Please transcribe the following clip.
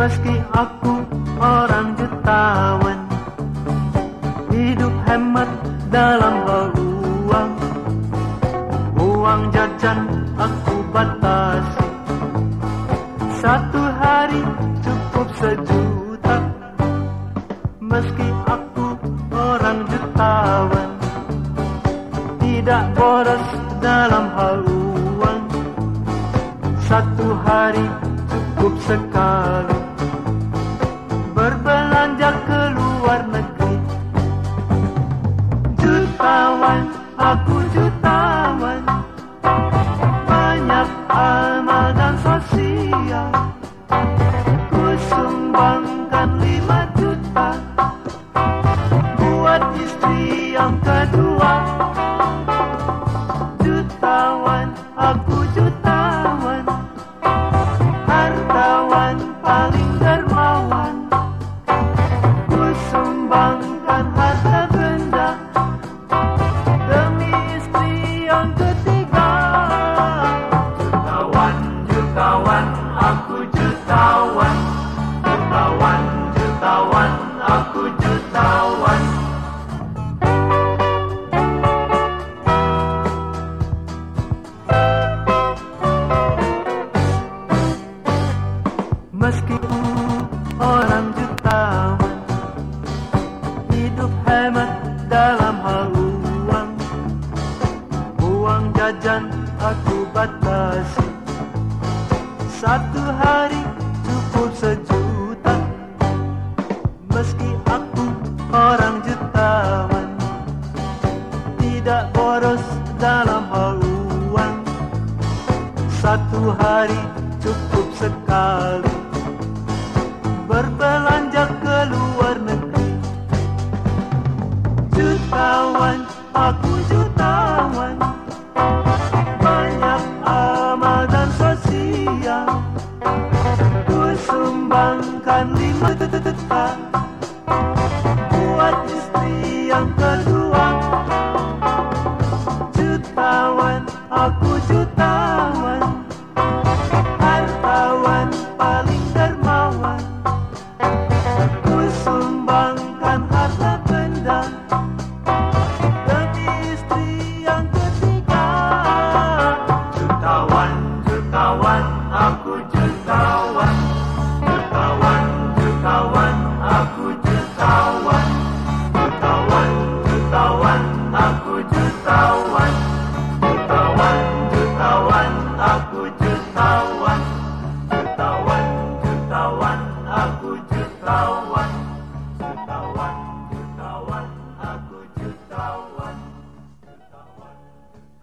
Meski aku orang jutawan Hidup hemat dalam beruang Uang jajan aku batasi. Satu hari cukup sejuta. Meski aku orang jutawan Tidak boros dalam hal uang Satu hari cukup sekali. Berbelanja ke luar negeri. Jutawan, aku jutawan. Banyak amal dan sosial. Ku sumbangkan lima juta Uang jajan aku batasi. Satu hari cukup sejuta. Meski aku orang jutawan Tidak boros dalam hal uang Satu hari cukup sekali. Berbelanja ke luar negeri. Jutawan, aku kembangkan lima teteta Buat istri yang kedua. Jutawan, aku jutawan. Hartawan paling dermawan. Ku sumbang